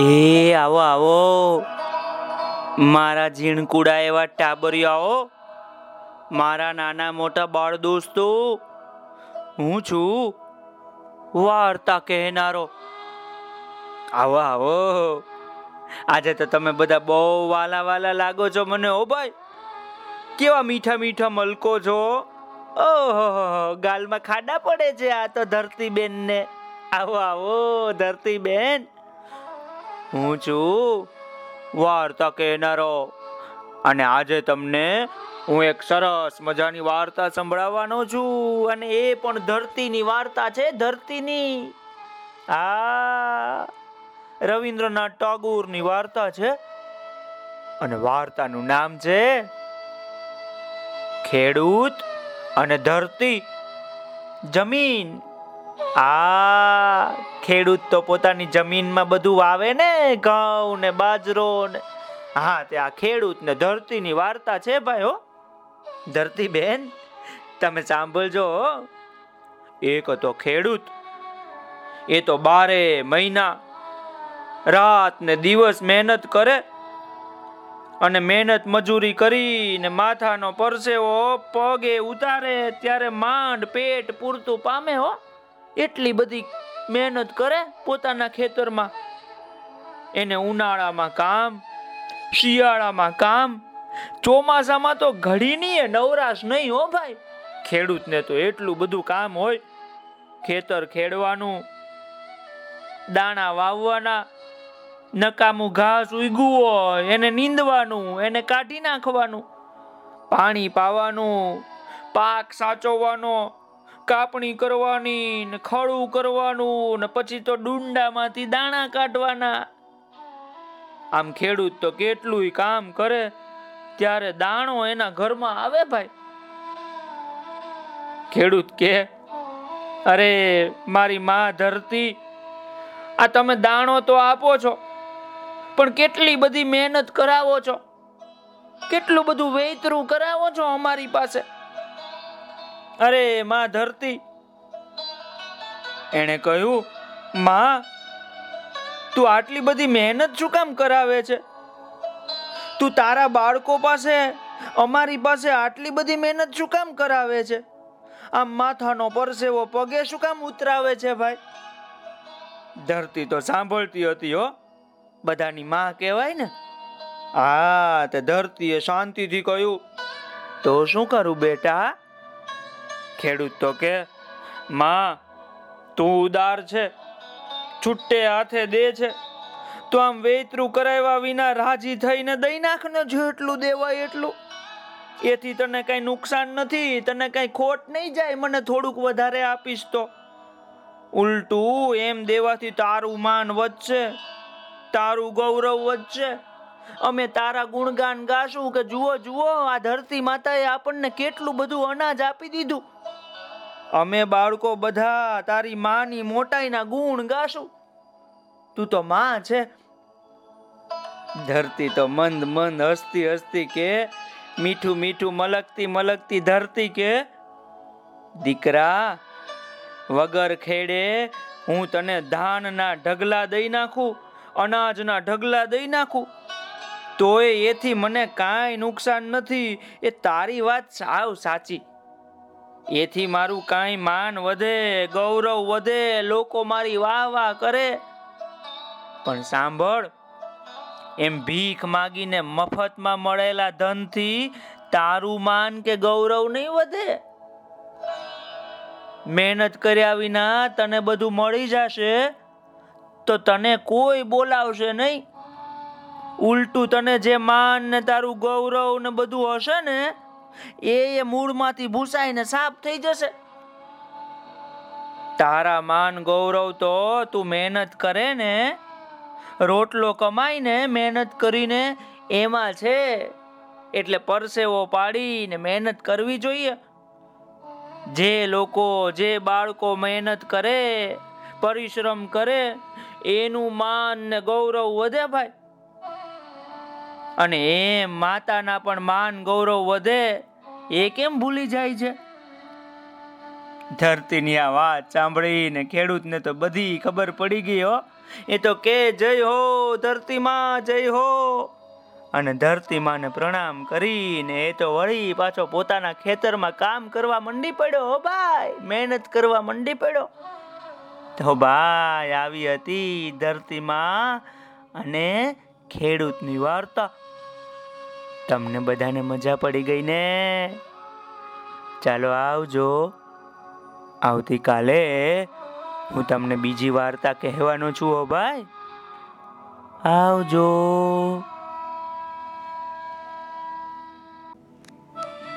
એ આવો આવો. મારા ઝીણકુડા એવા ટાબરિયાઓ મારા નાના મોટા બાળ દોસ્તો, હું છું વાર્તા કહેનારો. આવો આવો. આજે તો તમે બધા બહુ વાલા વાલા લાગો છો મને, ઓ ભાઈ. કેવા મીઠા મીઠા મલકો છો. ઓહો ગાલમાં ખાડા પડે છે આ તો ધરતી બેન ને આવો આવો ધરતી બેન હું છું વાર્તા કહેનારો. અને આજે તમને હું એક સરસ મજાની વાર્તા સંભળાવવાનો છું. અને એ પણ ધરતીની વાર્તા છે, ધરતીની. આ રવિન્દ્રનાથ ટાગોરની વાર્તા છે. અને વાર્તાનું નામ છે ખેડૂત અને ધરતી જમીન. આ ખેડૂત તો પોતાની જમીનમાં બધું વાવે ને, ઘઉં ને, બાજરો ને. હા, તે આ ખેડૂત ને ધરતીની વાર્તા છે ભાઈ, હો. ધરતી બેન, તમે સાંભળજો. એક હતો ખેડૂત, એ તો બારે મહિના રાત ને દિવસ મહેનત કરે અને મહેનત મજૂરી કરીને માથાનો પરસેવો પગે ઉતારે, ત્યારે માંડ પેટ પૂરતું પામે, હો. એટલી બધી મહેનત કરે પોતાના ખેતરમાં. એને ઉનાળામાં કામ, શિયાળામાં કામ. ચોમાસામાં તો ઘડીની નવરાશ નહીં હો ભાઈ. ખેડૂતને તો એટલું બધું કામ હોય. ખેતર ખેડવાનું, દાણા વાવવાના, નકામું ઘાસ ઉગ્યું હોય, એને નીંદવાનું, એને કાઢી નાખવાનું, પાણી પાવાનું, પાક સાચવવાનો કાપણી કરવાની ને ખડું કરવાનું ને પછી તો ડુંડામાંથી દાણા કાઢવાના. આમ ખેડૂત તો કેટલુંય કામ કરે, ત્યારે દાણો એના ઘરમાં આવે ભાઈ. ખેડૂત કે, અરે, મારી માં ધરતી, આ તમે દાણો તો આપો છો, પણ કેટલી બધી મહેનત કરાવો છો? કેટલું બધું વેતરું કરાવો છો અમારી પાસે? અરે, માં ધરતી. એણે કહ્યું, માં, તું આટલી બધી મહેનત શું કામ કરાવે છે? તું તારા બાળકો પાસે, અમારી પાસે આટલી બધી મહેનત શું કામ કરાવે છે? આમ માથાનો પરસેવો પગે શું કામ ઉતરાવે છે ભાઈ? ધરતી તો સાંભળતી હતી હો. બધાની માં કહેવાય ને. હા, તે ધરતીએ શાંતિથી કહ્યું, તો શું કરું બેટા? ખેડૂત, તો કે, માં, તું ઉદાર છે, છુટ્ટે હાથે દે છે. તો આમ વેતરું કરાવ્યા વિના રાજી થઈને દઈ નાખને જેટલું દેવાય એટલું. એથી તને કઈ નુકસાન નથી, તને કઈ ખોટ નહીં જાય, મને થોડુંક વધારે આપીશ તો. ઉલટું, એમ દેવાથી તારું માન વધશે, તારું ગૌરવ વધશે. અમે તારા ગુણગાન ગાશું કે જુઓ જુઓ, આ ધરતી માતાએ આપણને કેટલું બધું અનાજ આપી દીધું. અમે બાળકો બધા તારી માની મોટાઈના ગુણ ગાશું. તું તો માં છે. ધરતી તો મંદ મંદ, હસતી હસતી કે, મીઠું મીઠું, મલકતી મલકતી ધરતી કે, દીકરા, વગર ખેડે, હું તને ધાનના ઢગલા દઈ નાખું, અનાજના ઢગલા દઈ નાખું. તોય એથી મને કાંઈ નુકસાન નથી. એ તારી વાત સાવ સાચી. એથી મારું કાંઈ માન વધે, ગૌરવ વધે, લોકો મારી વાહ વાહ કરે. પણ સાંભળ, એમ ભીખ માગીને મફતમાં મળેલા ધનથી તારું માન કે ગૌરવ નહીં વધે. મહેનત કર્યા વિના તને બધું મળી જશે, તો તને કોઈ બોલાવશે નહીં. ઉલટું તને જે માન ને તારું ગૌરવ ને બધું હશે ને એ એ મૂળમાંથી ભૂસાઈને સાફ થઈ જશે. તારા માન ગૌરવ તો તું મહેનત કરે ને, રોટલો કમાઈને મહેનત કરીને એમાં છે. એટલે પરસેવો પાડીને મહેનત કરવી જોઈએ. જે લોકો, જે બાળકો મહેનત કરે, પરિશ્રમ કરે, એનું માન ને ગૌરવ વધે ભાઈ. અને એમ માતાના પણ માન ગૌરવ વધે, એ કેમ ભૂલી જાય છે? ધરતીની આ વાત સાંભળીને ખેડૂતને તો બધી ખબર પડી ગઈ હો. એ તો કે જય હો, ધરતીમાં જય હો. અને ધરતીમાને પ્રણામ કરીને એ તો વળી પાછો પોતાના ખેતરમાં કામ કરવા મંડી પડ્યો હો ભાઈ, મહેનત કરવા મંડી પડ્યો. તો ભાઈ, આવી હતી ધરતીમાં અને ખેડૂતની વાર્તા. તમને બધાને મજા પડી ગઈ ને? ચાલો આવજો. આવતીકાલે હું તમને બીજી વાર્તા કહેવાનો છું હો ભાઈ. આવજો.